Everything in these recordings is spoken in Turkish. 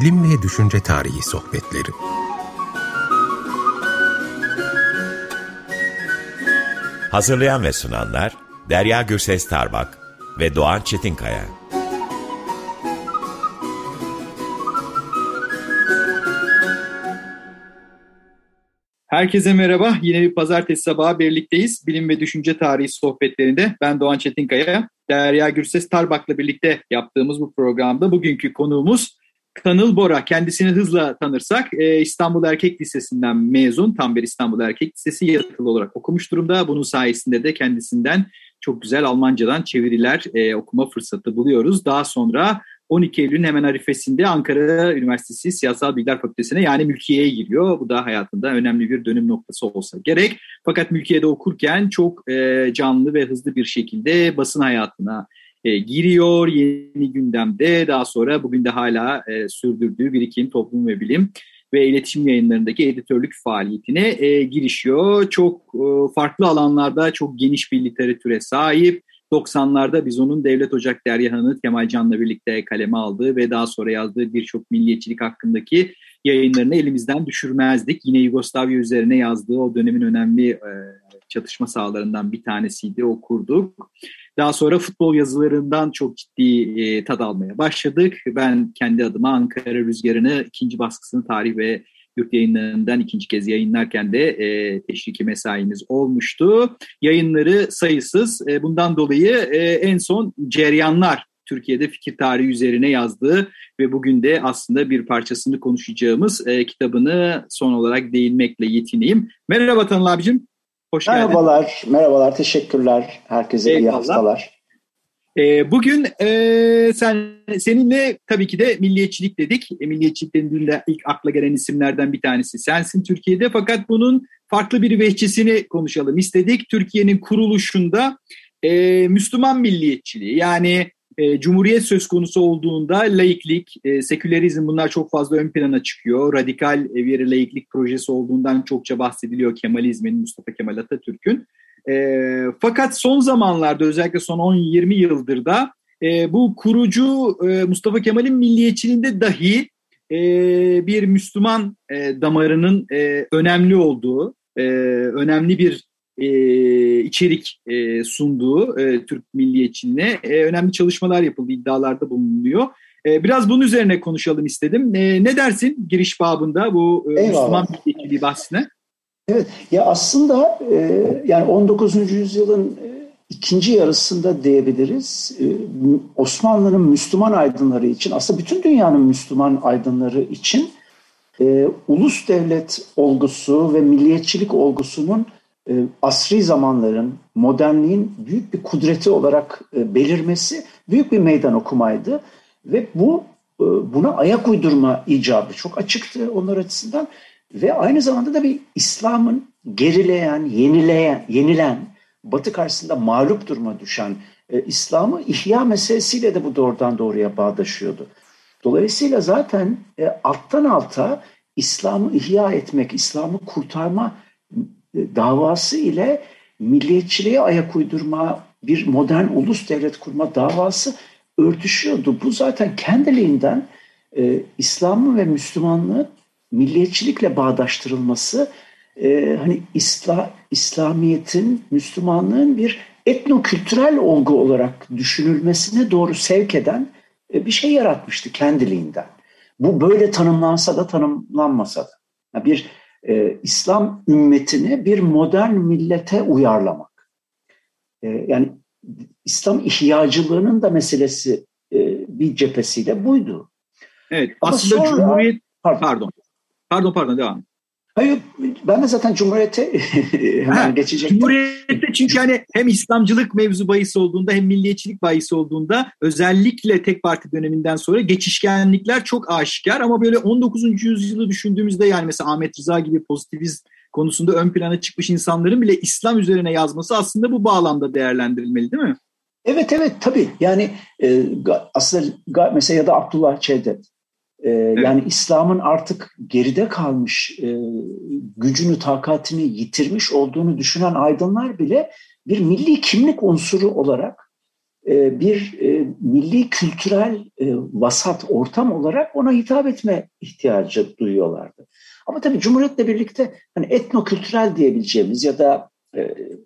Bilim ve Düşünce Tarihi Sohbetleri Hazırlayan ve sunanlar Derya Gürses Tarbak ve Doğan Çetinkaya. Herkese merhaba. Yine bir pazartesi sabahı birlikteyiz. Bilim ve Düşünce Tarihi sohbetlerinde ben Doğan Çetinkaya, Derya Gürses Tarbak'la birlikte yaptığımız bu programda bugünkü konuğumuz Kanıl Bora. Kendisini hızla tanırsak e, İstanbul Erkek Lisesi'nden mezun. Tam bir İstanbul Erkek Lisesi yatılı olarak okumuş durumda. Bunun sayesinde de kendisinden çok güzel Almancadan çeviriler e, okuma fırsatı buluyoruz. Daha sonra 12 Eylül'ün hemen arifesinde Ankara Üniversitesi Siyasal Bilgiler Fakültesine yani mülkiyeye giriyor. Bu da hayatında önemli bir dönüm noktası olsa gerek. Fakat mülkiyede okurken çok e, canlı ve hızlı bir şekilde basın hayatına e, giriyor. Yeni gündemde daha sonra bugün de hala e, sürdürdüğü birikim, toplum ve bilim ve iletişim yayınlarındaki editörlük faaliyetine e, girişiyor. Çok e, farklı alanlarda çok geniş bir literatüre sahip. 90'larda biz onun Devlet Ocak Deryahan'ı Kemal Can'la birlikte kaleme aldığı ve daha sonra yazdığı birçok milliyetçilik hakkındaki yayınlarını elimizden düşürmezdik. Yine Yugoslavya üzerine yazdığı o dönemin önemli e, çatışma sahalarından bir tanesiydi, okurduk. Daha sonra futbol yazılarından çok ciddi e, tad almaya başladık. Ben kendi adıma Ankara Rüzgarı'nı ikinci baskısını tarih ve yurt yayınlarından ikinci kez yayınlarken de e, teşviki mesaimiz olmuştu. Yayınları sayısız. E, bundan dolayı e, en son Ceryanlar Türkiye'de fikir tarihi üzerine yazdığı ve bugün de aslında bir parçasını konuşacağımız e, kitabını son olarak değinmekle yetineyim. Merhaba Tanıl abicim. Hoş geldin. Merhabalar, merhabalar. Teşekkürler. Herkese Eyvallah. iyi haftalar. E, bugün e, sen seninle tabii ki de milliyetçilik dedik. E, milliyetçilik denildiğinde ilk akla gelen isimlerden bir tanesi sensin Türkiye'de. Fakat bunun farklı bir vehçesini konuşalım istedik. Türkiye'nin kuruluşunda e, Müslüman milliyetçiliği yani e, cumhuriyet söz konusu olduğunda laiklik, e, sekülerizm bunlar çok fazla ön plana çıkıyor. Radikal bir laiklik projesi olduğundan çokça bahsediliyor Kemalizmin, Mustafa Kemal Atatürk'ün. E, fakat son zamanlarda özellikle son 10-20 yıldır da e, bu kurucu e, Mustafa Kemal'in milliyetçiliğinde dahi e, bir Müslüman e, damarının e, önemli olduğu, e, önemli bir e, içerik e, sunduğu e, Türk milliyetçiliğine e, önemli çalışmalar yapıldı, iddialarda bulunuyor. E, biraz bunun üzerine konuşalım istedim. E, ne dersin giriş babında bu e, Müslüman milliyetçiliği bahsine? Evet, ya aslında e, yani 19. yüzyılın e, ikinci yarısında diyebiliriz. E, Osmanlı'nın Müslüman aydınları için, aslında bütün dünyanın Müslüman aydınları için e, ulus devlet olgusu ve milliyetçilik olgusunun asri zamanların, modernliğin büyük bir kudreti olarak e, belirmesi büyük bir meydan okumaydı. Ve bu e, buna ayak uydurma icabı çok açıktı onlar açısından. Ve aynı zamanda da bir İslam'ın gerileyen, yenileyen, yenilen, Batı karşısında mağlup duruma düşen e, İslam'ı ihya meselesiyle de bu doğrudan doğruya bağdaşıyordu. Dolayısıyla zaten e, alttan alta İslam'ı ihya etmek, İslam'ı kurtarma e, davası ile milliyetçiliğe ayak uydurma, bir modern ulus devlet kurma davası örtüşüyordu. Bu zaten kendiliğinden e, İslam'ın ve Müslümanlığın milliyetçilikle bağdaştırılması e, hani İsla, İslamiyet'in, Müslümanlığın bir etnokültürel olgu olarak düşünülmesine doğru sevk eden e, bir şey yaratmıştı kendiliğinden. Bu böyle tanımlansa da tanımlanmasa da. Yani bir e, İslam ümmetini bir modern millete uyarlamak. E, yani İslam ihtiyacılığının da meselesi e, bir cephesiyle buydu. Evet Ama aslında sonra, Cumhuriyet pardon. pardon Pardon pardon devam. Hayır ben de zaten Cumhuriyet'e hemen geçecektim. Cumhuriyet'te çünkü hani hem İslamcılık mevzu bahis olduğunda hem milliyetçilik bahis olduğunda özellikle tek parti döneminden sonra geçişkenlikler çok aşikar ama böyle 19. yüzyılı düşündüğümüzde yani mesela Ahmet Rıza gibi pozitivist konusunda ön plana çıkmış insanların bile İslam üzerine yazması aslında bu bağlamda değerlendirilmeli değil mi? Evet evet tabii yani e, aslında mesela ya da Abdullah Cevdet ee, evet. Yani İslam'ın artık geride kalmış, e, gücünü, takatini yitirmiş olduğunu düşünen aydınlar bile bir milli kimlik unsuru olarak e, bir e, milli kültürel e, vasat ortam olarak ona hitap etme ihtiyacı duyuyorlardı. Ama tabii Cumhuriyet'le birlikte hani etnokültürel diyebileceğimiz ya da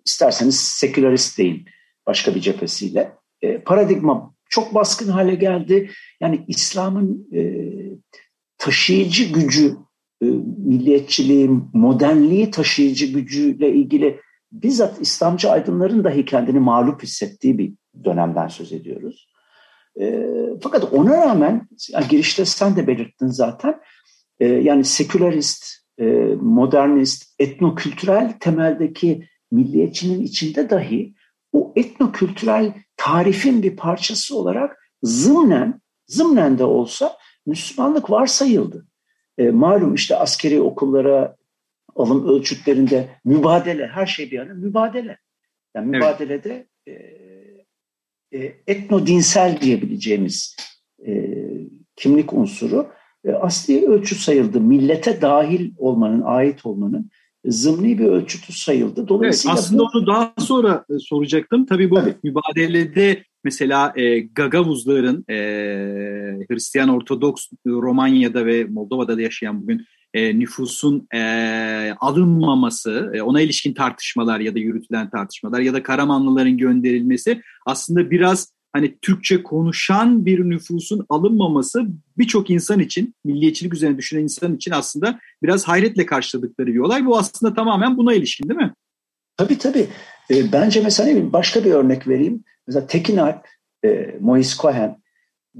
isterseniz sekülerist deyin başka bir cephesiyle paradigma çok baskın hale geldi. Yani İslam'ın taşıyıcı gücü, milliyetçiliğin, modernliği taşıyıcı gücüyle ilgili bizzat İslamcı aydınların dahi kendini mağlup hissettiği bir dönemden söz ediyoruz. E, fakat ona rağmen yani girişte sen de belirttin zaten e, yani sekülerist, e, modernist, etnokültürel temeldeki milliyetçinin içinde dahi o etnokültürel tarifin bir parçası olarak zımnen, zımnen de olsa Müslümanlık varsayıldı. E, malum işte askeri okullara alım ölçütlerinde mübadele, her şey bir yana mübadele. Yani mübadelede evet. e, e, etnodinsel diyebileceğimiz e, kimlik unsuru e, asli ölçü sayıldı. Millete dahil olmanın, ait olmanın zımni bir ölçütü sayıldı. Dolayısıyla evet, aslında bu... onu daha sonra e, soracaktım. Tabii bu evet. mübadelede mesela e, Gagavuzların e, Hristiyan Ortodoks Romanya'da ve Moldova'da da yaşayan bugün e, nüfusun e, alınmaması, e, ona ilişkin tartışmalar ya da yürütülen tartışmalar ya da Karamanlıların gönderilmesi aslında biraz hani Türkçe konuşan bir nüfusun alınmaması birçok insan için, milliyetçilik üzerine düşünen insan için aslında biraz hayretle karşıladıkları bir olay. Bu aslında tamamen buna ilişkin değil mi? Tabii tabii. E, bence mesela başka bir örnek vereyim. Mesela Tekin Alp, e, Mois Cohen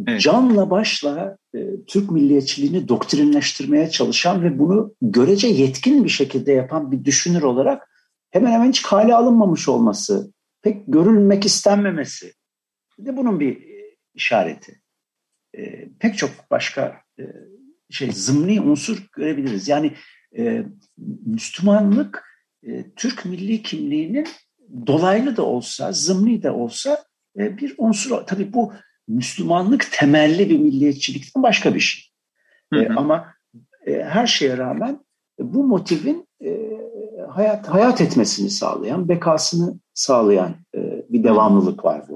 Evet. Canla başla e, Türk milliyetçiliğini doktrinleştirmeye çalışan ve bunu görece yetkin bir şekilde yapan bir düşünür olarak hemen hemen hiç kale alınmamış olması, pek görülmek istenmemesi de bunun bir e, işareti. E, pek çok başka e, şey zımni unsur görebiliriz. Yani e, Müslümanlık e, Türk milli kimliğinin dolaylı da olsa, zımni de olsa e, bir unsur. Tabii bu Müslümanlık temelli bir milliyetçilikten başka bir şey. Hı hı. E, ama e, her şeye rağmen e, bu motivin e, hayat hayat etmesini sağlayan, bekasını sağlayan e, bir devamlılık var burada.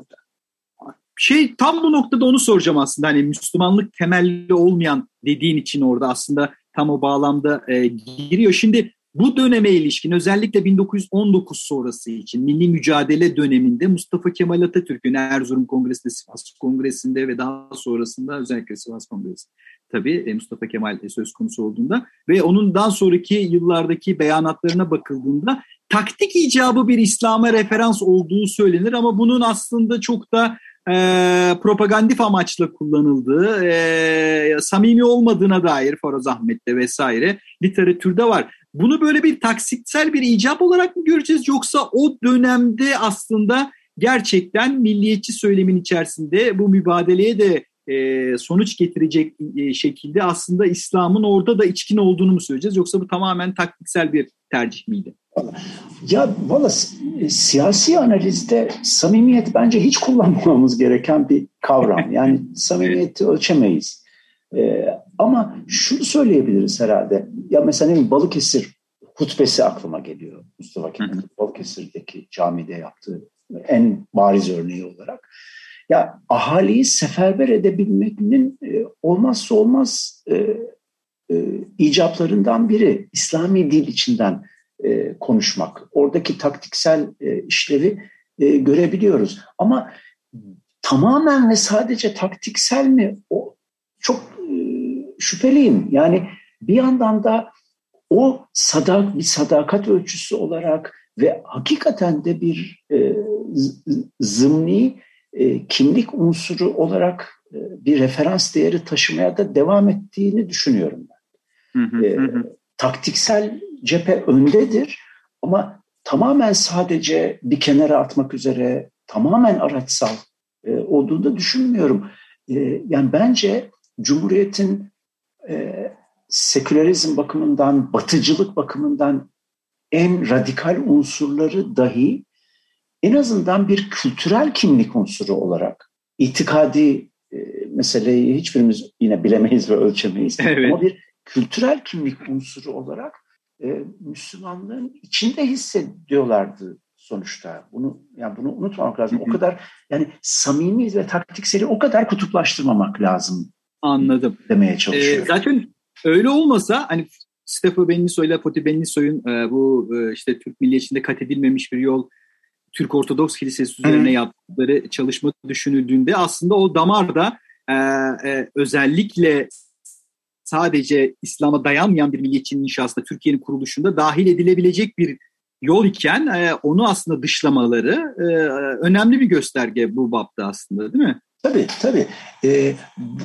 Şey tam bu noktada onu soracağım aslında hani Müslümanlık temelli olmayan dediğin için orada aslında tam o bağlamda e, giriyor. Şimdi bu döneme ilişkin özellikle 1919 sonrası için milli mücadele döneminde Mustafa Kemal Atatürk'ün Erzurum Kongresi'nde, Sivas Kongresi'nde ve daha sonrasında özellikle Sivas Kongresi tabii e, Mustafa Kemal söz konusu olduğunda ve onun daha sonraki yıllardaki beyanatlarına bakıldığında taktik icabı bir İslam'a referans olduğu söylenir ama bunun aslında çok da e, propagandif amaçla kullanıldığı, e, samimi olmadığına dair Faroz Ahmet'te vesaire literatürde var. Bunu böyle bir taksitsel bir icap olarak mı göreceğiz yoksa o dönemde aslında gerçekten milliyetçi söylemin içerisinde bu mübadeleye de e, sonuç getirecek e, şekilde aslında İslam'ın orada da içkin olduğunu mu söyleyeceğiz yoksa bu tamamen taktiksel bir tercih miydi? Ya valla siyasi analizde samimiyet bence hiç kullanmamamız gereken bir kavram. Yani samimiyeti ölçemeyiz. Ee, ama şunu söyleyebiliriz herhalde. Ya mesela Balıkesir hutbesi aklıma geliyor. Mustafa Kemal Balıkesir'deki camide yaptığı en bariz örneği olarak. Ya ahaliyi seferber edebilmenin e, olmazsa olmaz e, e, icaplarından biri İslami dil içinden e, konuşmak. Oradaki taktiksel e, işlevi e, görebiliyoruz. Ama tamamen ve sadece taktiksel mi? O çok e, şüpheliyim. Yani bir yandan da o sadak bir sadakat ölçüsü olarak ve hakikaten de bir e, zımni e, kimlik unsuru olarak e, bir referans değeri taşımaya da devam ettiğini düşünüyorum ben. Hı hı, e, hı. Taktiksel cephe öndedir ama tamamen sadece bir kenara atmak üzere tamamen araçsal e, olduğunu da düşünmüyorum. E, yani bence Cumhuriyet'in e, sekülerizm bakımından, batıcılık bakımından en radikal unsurları dahi en azından bir kültürel kimlik unsuru olarak itikadi e, meseleyi hiçbirimiz yine bilemeyiz ve ölçemeyiz. Evet. Ama bir kültürel kimlik unsuru olarak e, Müslümanlığın içinde hissediyorlardı sonuçta. Bunu yani bunu unutmamak lazım. O kadar yani samimi ve taktikseli o kadar kutuplaştırmamak lazım. Anladım. Demeye çalışıyorum. Ee, zaten öyle olmasa hani Stefano Benniso ile Poti Benniso'nun e, bu e, işte Türk milliyetçinde kat edilmemiş bir yol Türk Ortodoks Kilisesi üzerine Hı. yaptıkları çalışma düşünüldüğünde aslında o damarda e, e, özellikle sadece İslam'a dayanmayan bir milliyetçinin inşasında Türkiye'nin kuruluşunda dahil edilebilecek bir yol iken e, onu aslında dışlamaları e, önemli bir gösterge bu bapta aslında değil mi? Tabii tabii. Ee,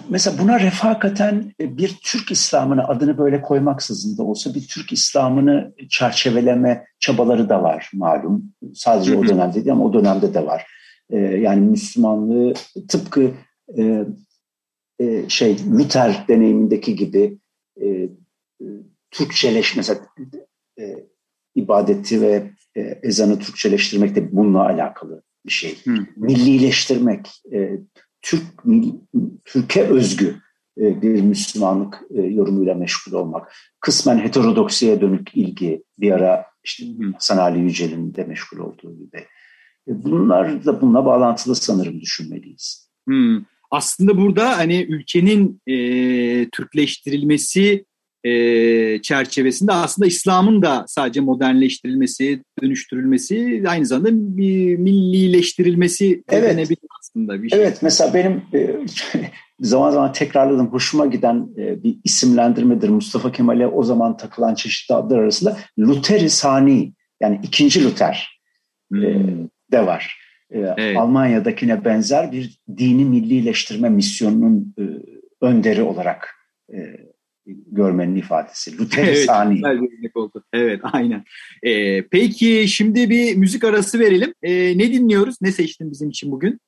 mesela buna refakaten bir Türk İslam'ını adını böyle koymaksızın da olsa bir Türk İslam'ını çerçeveleme çabaları da var malum. Sadece o dönemde değil ama o dönemde de var. Ee, yani Müslümanlığı tıpkı e, e, şey Luther deneyimindeki gibi e, e, Türkçeleş mesela e, ibadeti ve e, ezanı Türkçeleştirmek de bununla alakalı bir şey. Hı. Millileştirmek, e, Türk Türkiye özgü e, bir Müslümanlık e, yorumuyla meşgul olmak. Kısmen heterodoksiye dönük ilgi bir ara işte Hasan Ali Yücel'in de meşgul olduğu gibi. E, bunlar da bununla bağlantılı sanırım düşünmeliyiz. Hmm. Aslında burada hani ülkenin e, Türkleştirilmesi e, çerçevesinde aslında İslam'ın da sadece modernleştirilmesi, dönüştürülmesi aynı zamanda bir millileştirilmesi evet. aslında bir şey. Evet mesela benim e, zaman zaman tekrarladığım hoşuma giden e, bir isimlendirmedir Mustafa Kemal'e o zaman takılan çeşitli adlar arasında Luteri Sani yani ikinci Luther e, hmm. e, de var. E, evet. Almanya'dakine benzer bir dini millileştirme misyonunun e, önderi olarak e, görmenin ifadesi. Luther evet, oldu. Evet, aynen. Ee, peki şimdi bir müzik arası verelim. Ee, ne dinliyoruz? Ne seçtin bizim için bugün?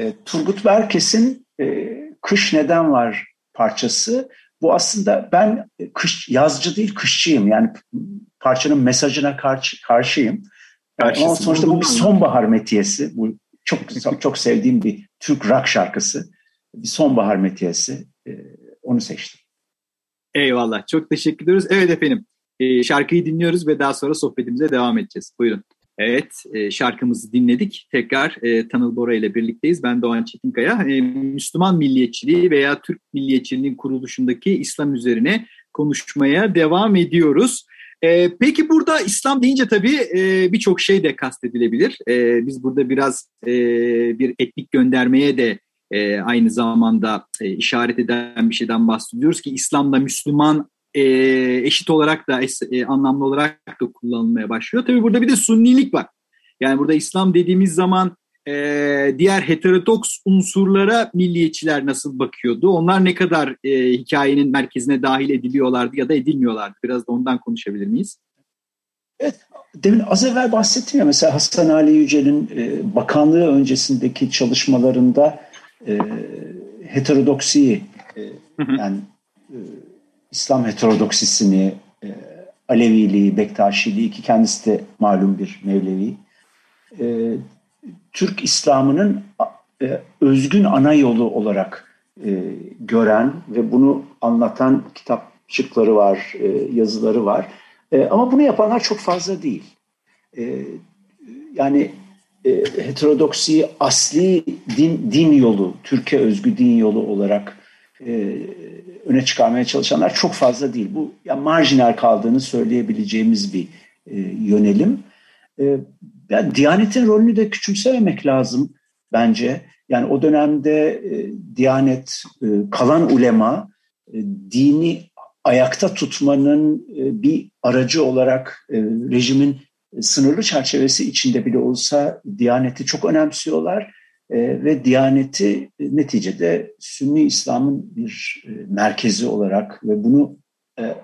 E, Turgut Berkes'in e, Kış Neden Var parçası. Bu aslında ben kış yazcı değil kışçıyım. Yani parçanın mesajına karşı karşıyım. Yani ama sonuçta bu bir sonbahar metiyesi. Bu çok çok sevdiğim bir Türk rock şarkısı. Bir sonbahar metiyesi. E, onu seçtim. Eyvallah. Çok teşekkür ediyoruz. Evet efendim. E, şarkıyı dinliyoruz ve daha sonra sohbetimize devam edeceğiz. Buyurun. Evet, e, şarkımızı dinledik. Tekrar e, Tanıl Bora ile birlikteyiz. Ben Doğan Çetinkaya. E, Müslüman milliyetçiliği veya Türk milliyetçiliğinin kuruluşundaki İslam üzerine konuşmaya devam ediyoruz. E, peki burada İslam deyince tabii e, birçok şey de kastedilebilir. E, biz burada biraz e, bir etnik göndermeye de e, aynı zamanda e, işaret eden bir şeyden bahsediyoruz ki İslam'da Müslüman e, eşit olarak da e, anlamlı olarak da kullanılmaya başlıyor. Tabii burada bir de sunnilik var. Yani burada İslam dediğimiz zaman e, diğer heterodoks unsurlara milliyetçiler nasıl bakıyordu? Onlar ne kadar e, hikayenin merkezine dahil ediliyorlardı ya da edilmiyorlardı? Biraz da ondan konuşabilir miyiz? Evet, demin az evvel bahsettim ya mesela Hasan Ali Yücel'in e, bakanlığı öncesindeki çalışmalarında e, heterodoksiyi e, yani e, İslam heterodoksisini e, Aleviliği, Bektaşiliği ki kendisi de malum bir Mevlevi. E, Türk İslam'ının e, özgün ana yolu olarak e, gören ve bunu anlatan kitapçıkları var, e, yazıları var. Ama bunu yapanlar çok fazla değil. Yani heterodoksiyi asli din, din yolu, Türkiye özgü din yolu olarak öne çıkarmaya çalışanlar çok fazla değil. Bu ya marjinal kaldığını söyleyebileceğimiz bir yönelim. Yani Diyanet'in rolünü de küçümsememek lazım bence. Yani o dönemde e, Diyanet, e, kalan ulema e, dini ayakta tutmanın e, bir aracı olarak e, rejimin sınırlı çerçevesi içinde bile olsa Diyaneti çok önemsiyorlar e, ve Diyaneti neticede Sünni İslam'ın bir e, merkezi olarak ve bunu e,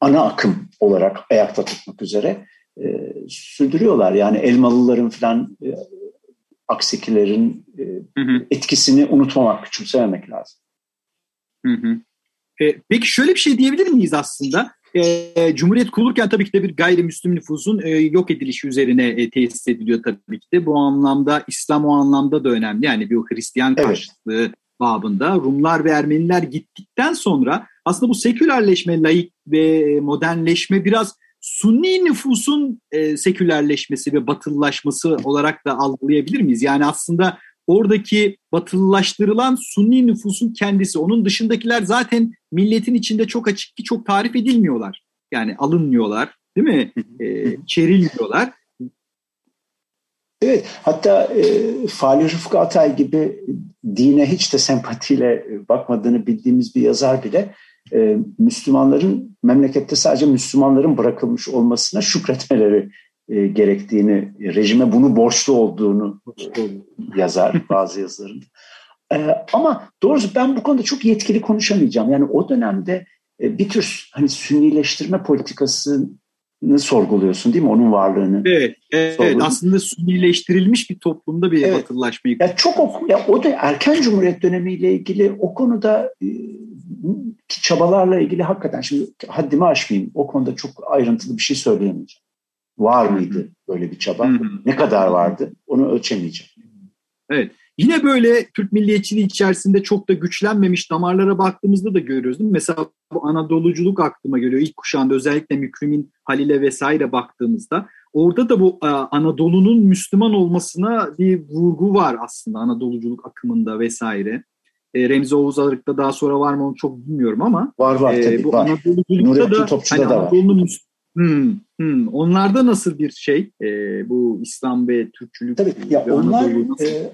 ana akım olarak ayakta tutmak üzere e, sürdürüyorlar. Yani Elmalıların falan e, Aksikilerin e, hı hı. etkisini unutmamak, küçümsememek lazım. Hı hı. E, peki şöyle bir şey diyebilir miyiz aslında? E, Cumhuriyet kurulurken tabii ki de bir gayrimüslim nüfusun e, yok edilişi üzerine e, tesis ediliyor tabii ki de. Bu anlamda İslam o anlamda da önemli. Yani bir Hristiyan karşıtlığı evet. babında Rumlar ve Ermeniler gittikten sonra aslında bu sekülerleşme, laik ve modernleşme biraz Sunni nüfusun e, sekülerleşmesi ve batılılaşması olarak da algılayabilir miyiz? Yani aslında oradaki batılılaştırılan Sunni nüfusun kendisi. Onun dışındakiler zaten milletin içinde çok açık ki çok tarif edilmiyorlar. Yani alınmıyorlar değil mi? E, çerilmiyorlar. Evet, hatta e, Fali Rıfkı Atay gibi dine hiç de sempatiyle bakmadığını bildiğimiz bir yazar bile e, Müslümanların memlekette sadece Müslümanların bırakılmış olmasına şükretmeleri e, gerektiğini, rejime bunu borçlu olduğunu yazar bazı yazılarında. E, ama doğrusu ben bu konuda çok yetkili konuşamayacağım. Yani o dönemde e, bir tür hani sünnileştirme politikası sorguluyorsun değil mi? Onun varlığını. Evet, evet aslında sünnileştirilmiş bir toplumda bir evet. batılılaşmayı. Ya çok o, ya o da erken cumhuriyet dönemiyle ilgili o konuda e, çabalarla ilgili hakikaten şimdi haddimi aşmayayım. O konuda çok ayrıntılı bir şey söyleyemeyeceğim. Var mıydı böyle bir çaba? Ne kadar vardı? Onu ölçemeyeceğim. Evet. Yine böyle Türk milliyetçiliği içerisinde çok da güçlenmemiş damarlara baktığımızda da görüyoruz değil mi? Mesela bu Anadoluculuk aklıma geliyor. İlk kuşağında özellikle Mükrimin, Halil'e vesaire baktığımızda orada da bu e, Anadolu'nun Müslüman olmasına bir vurgu var aslında Anadoluculuk akımında vesaire. E, Remzi Oğuz Arık'ta daha sonra var mı onu çok bilmiyorum ama var var e, tabii bu var. Anadoluculukta da hani Anadolu'nun Hmm, hmm. Onlarda nasıl bir şey e, bu İslam ve Türkçülük? Tabii ya onlar e,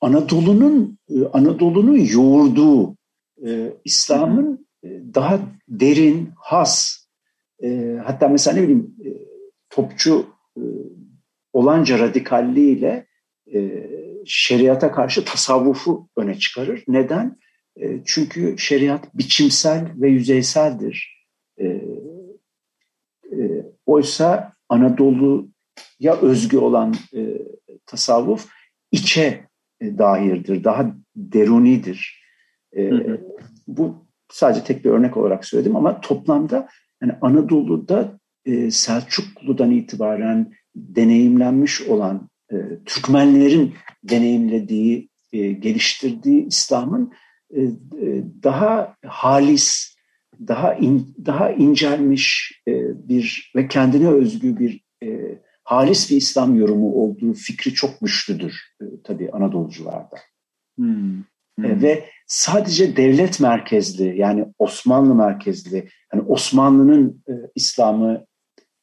Anadolu'nun e, Anadolu'nun yoğurduğu e, İslam'ın e, daha derin, has e, hatta mesela ne bileyim e, topçu e, olanca radikalliğiyle e, şeriata karşı tasavvufu öne çıkarır. Neden? E, çünkü şeriat biçimsel ve yüzeyseldir. E, e, oysa Anadolu'ya özgü olan e, tasavvuf içe e, dahirdir, daha derunidir. E, hı hı. Bu sadece tek bir örnek olarak söyledim ama toplamda yani Anadolu'da e, Selçuklu'dan itibaren deneyimlenmiş olan e, Türkmenlerin deneyimlediği, e, geliştirdiği İslam'ın e, daha halis, daha in, daha incelmiş e, bir ve kendine özgü bir e, halis bir İslam yorumu olduğu fikri çok güçlüdür e, tabii Anadolucularda. Hmm. Hmm. Ve sadece devlet merkezli yani Osmanlı merkezli, yani Osmanlı'nın e, İslam'ı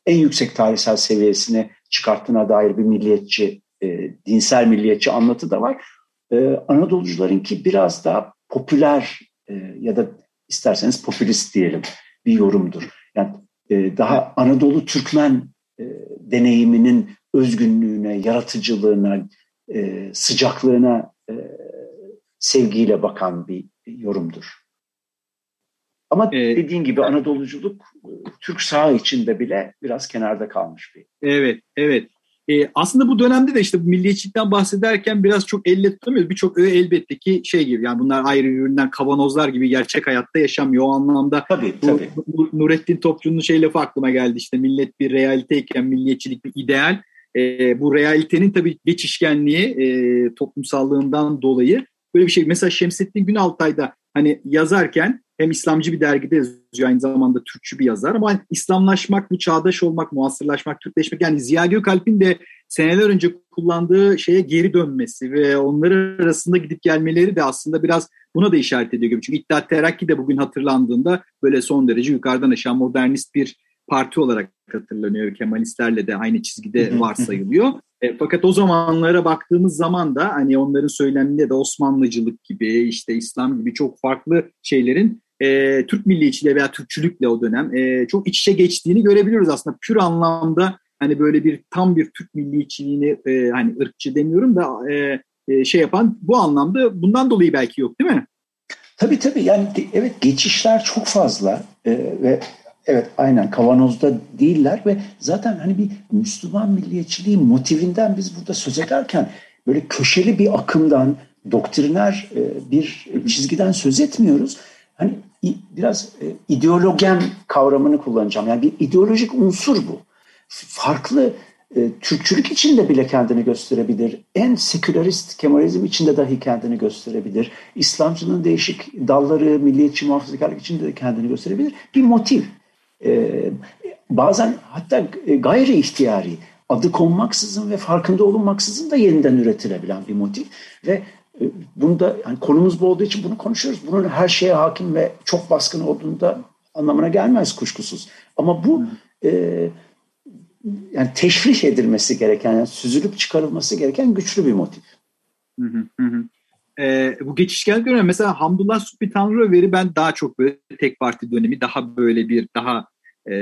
en yüksek tarihsel seviyesine çıkarttığına dair bir milliyetçi, e, dinsel milliyetçi anlatı da var. E, Anadolucularınki biraz daha popüler e, ya da isterseniz popülist diyelim bir yorumdur. Yani e, daha Anadolu Türkmen e, deneyiminin özgünlüğüne, yaratıcılığına, e, sıcaklığına e, sevgiyle bakan bir yorumdur. Ama ee, dediğin gibi Anadoluculuk Türk sağı içinde bile biraz kenarda kalmış bir. Evet, evet. E, aslında bu dönemde de işte bu milliyetçilikten bahsederken biraz çok elle tutamıyoruz. Birçok öğe elbette ki şey gibi yani bunlar ayrı üründen kavanozlar gibi gerçek hayatta yaşamıyor. O anlamda tabii, tabii. Bu, Nurettin Topçu'nun şey lafı aklıma geldi işte millet bir realiteyken milliyetçilik bir ideal. E, bu realitenin tabii geçişkenliği e, toplumsallığından dolayı böyle bir şey. Mesela Şemsettin Günaltay'da hani yazarken hem İslamcı bir dergide yazıyor aynı zamanda Türkçü bir yazar ama İslamlaşmak, bu çağdaş olmak, muasırlaşmak, Türkleşmek yani Ziya Gökalp'in de seneler önce kullandığı şeye geri dönmesi ve onlar arasında gidip gelmeleri de aslında biraz buna da işaret ediyor gibi. Çünkü İttihat Terakki de bugün hatırlandığında böyle son derece yukarıdan aşağı modernist bir parti olarak hatırlanıyor. Kemalistlerle de aynı çizgide varsayılıyor. E, fakat o zamanlara baktığımız zaman da hani onların söyleminde de Osmanlıcılık gibi işte İslam gibi çok farklı şeylerin e, Türk milliyetçiliği veya Türkçülükle o dönem e, çok iç içe geçtiğini görebiliyoruz aslında. Pür anlamda hani böyle bir tam bir Türk milliyetçiliğini e, hani ırkçı demiyorum da e, e, şey yapan bu anlamda bundan dolayı belki yok değil mi? Tabii tabii yani evet geçişler çok fazla e, ve evet aynen kavanozda değiller ve zaten hani bir Müslüman milliyetçiliği motivinden biz burada söz ederken böyle köşeli bir akımdan doktriner e, bir çizgiden söz etmiyoruz. Hani biraz e, ideologen kavramını kullanacağım. Yani bir ideolojik unsur bu. Farklı e, Türkçülük içinde bile kendini gösterebilir. En sekülerist Kemalizm içinde dahi kendini gösterebilir. İslamcılığın değişik dalları, milliyetçi muhafazakarlık içinde de kendini gösterebilir. Bir motiv. E, bazen hatta gayri ihtiyari adı konmaksızın ve farkında olunmaksızın da yeniden üretilebilen bir motif ve e, bunda yani konumuz bu olduğu için bunu konuşuyoruz. Bunun her şeye hakim ve çok baskın olduğunda anlamına gelmez kuşkusuz. Ama bu e, yani teşrih edilmesi gereken, yani süzülüp çıkarılması gereken güçlü bir motif. Hı hı hı. E, bu geçişkenlik dönemi mesela Hamdullah Subhi Tanrıveri ben daha çok böyle tek parti dönemi daha böyle bir daha e,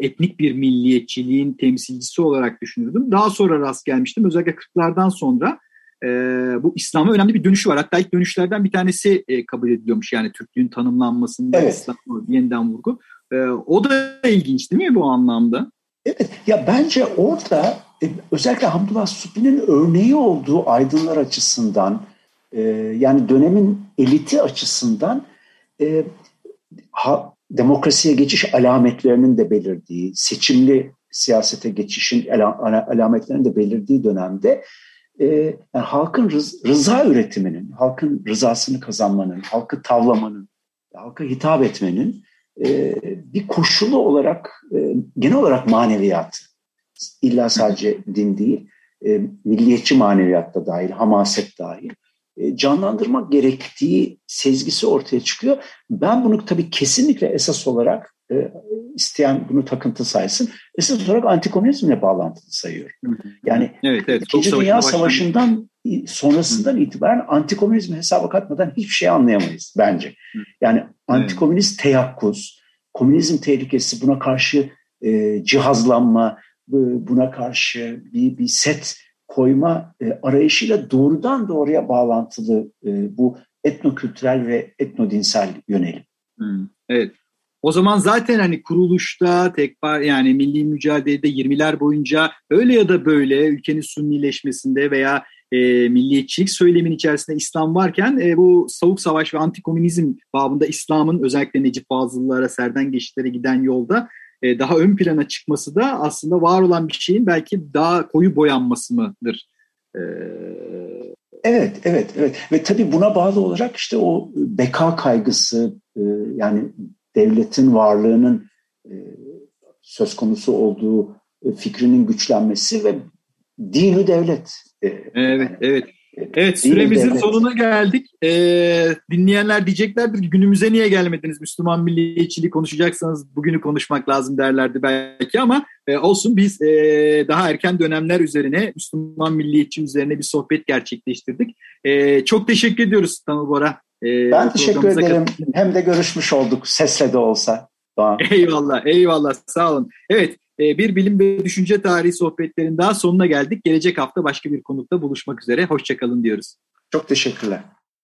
etnik bir milliyetçiliğin temsilcisi olarak düşünürdüm. Daha sonra rast gelmiştim. Özellikle 40'lardan sonra e, bu İslam'a önemli bir dönüşü var. Hatta ilk dönüşlerden bir tanesi e, kabul ediliyormuş. Yani Türklüğün tanımlanmasında evet. İslam'a yeniden vurgu. E, o da ilginç değil mi bu anlamda? Evet. Ya bence orada e, özellikle Hamdullah Supi'nin örneği olduğu aydınlar açısından e, yani dönemin eliti açısından e, ha, demokrasiye geçiş alametlerinin de belirdiği, seçimli siyasete geçişin alametlerinin de belirdiği dönemde e, yani halkın rız, rıza üretiminin, halkın rızasını kazanmanın, halkı tavlamanın, halka hitap etmenin e, bir koşulu olarak e, genel olarak maneviyat, illa sadece din değil, e, milliyetçi maneviyat da dahil, hamaset dahil canlandırmak gerektiği sezgisi ortaya çıkıyor. Ben bunu tabii kesinlikle esas olarak e, isteyen bunu takıntı saysın. Esas olarak antikomünizmle bağlantılı sayıyorum. Yani evet, evet. İkinci Dünya Savaşı'ndan sonrasından Hı. itibaren antikomünizmi hesaba katmadan hiçbir şey anlayamayız bence. Yani antikomünist teyakkuz, komünizm tehlikesi buna karşı e, cihazlanma, buna karşı bir, bir set koyma e, arayışıyla doğrudan doğruya bağlantılı e, bu etnokültürel ve etnodinsel yönelim. Hmm, evet. O zaman zaten hani kuruluşta tekrar yani milli mücadelede 20'ler boyunca öyle ya da böyle ülkenin sunnileşmesinde veya e, milliyetçilik söylemin içerisinde İslam varken e, bu soğuk savaş ve antikomünizm babında İslam'ın özellikle Necip Fazıl'lara, Serden Geçitlere giden yolda e, daha ön plana çıkması da aslında var olan bir şeyin belki daha koyu boyanması mıdır? E, evet, evet, evet. Ve tabii buna bağlı olarak işte o beka kaygısı e, yani devletin varlığının söz konusu olduğu fikrinin güçlenmesi ve dini devlet. Evet, yani, evet. Evet süremizin devlet. sonuna geldik. Ee, dinleyenler diyeceklerdir günümüze niye gelmediniz Müslüman milliyetçiliği konuşacaksanız bugünü konuşmak lazım derlerdi belki ama e, olsun biz e, daha erken dönemler üzerine Müslüman milliyetçi üzerine bir sohbet gerçekleştirdik. E, çok teşekkür ediyoruz Tanıl Bora. E, ben teşekkür ederim. Katıldım. Hem de görüşmüş olduk sesle de olsa. Doğan. Eyvallah eyvallah sağ olun. Evet bir bilim ve düşünce tarihi sohbetlerin daha sonuna geldik. Gelecek hafta başka bir konukta buluşmak üzere. Hoşçakalın diyoruz. Çok teşekkürler.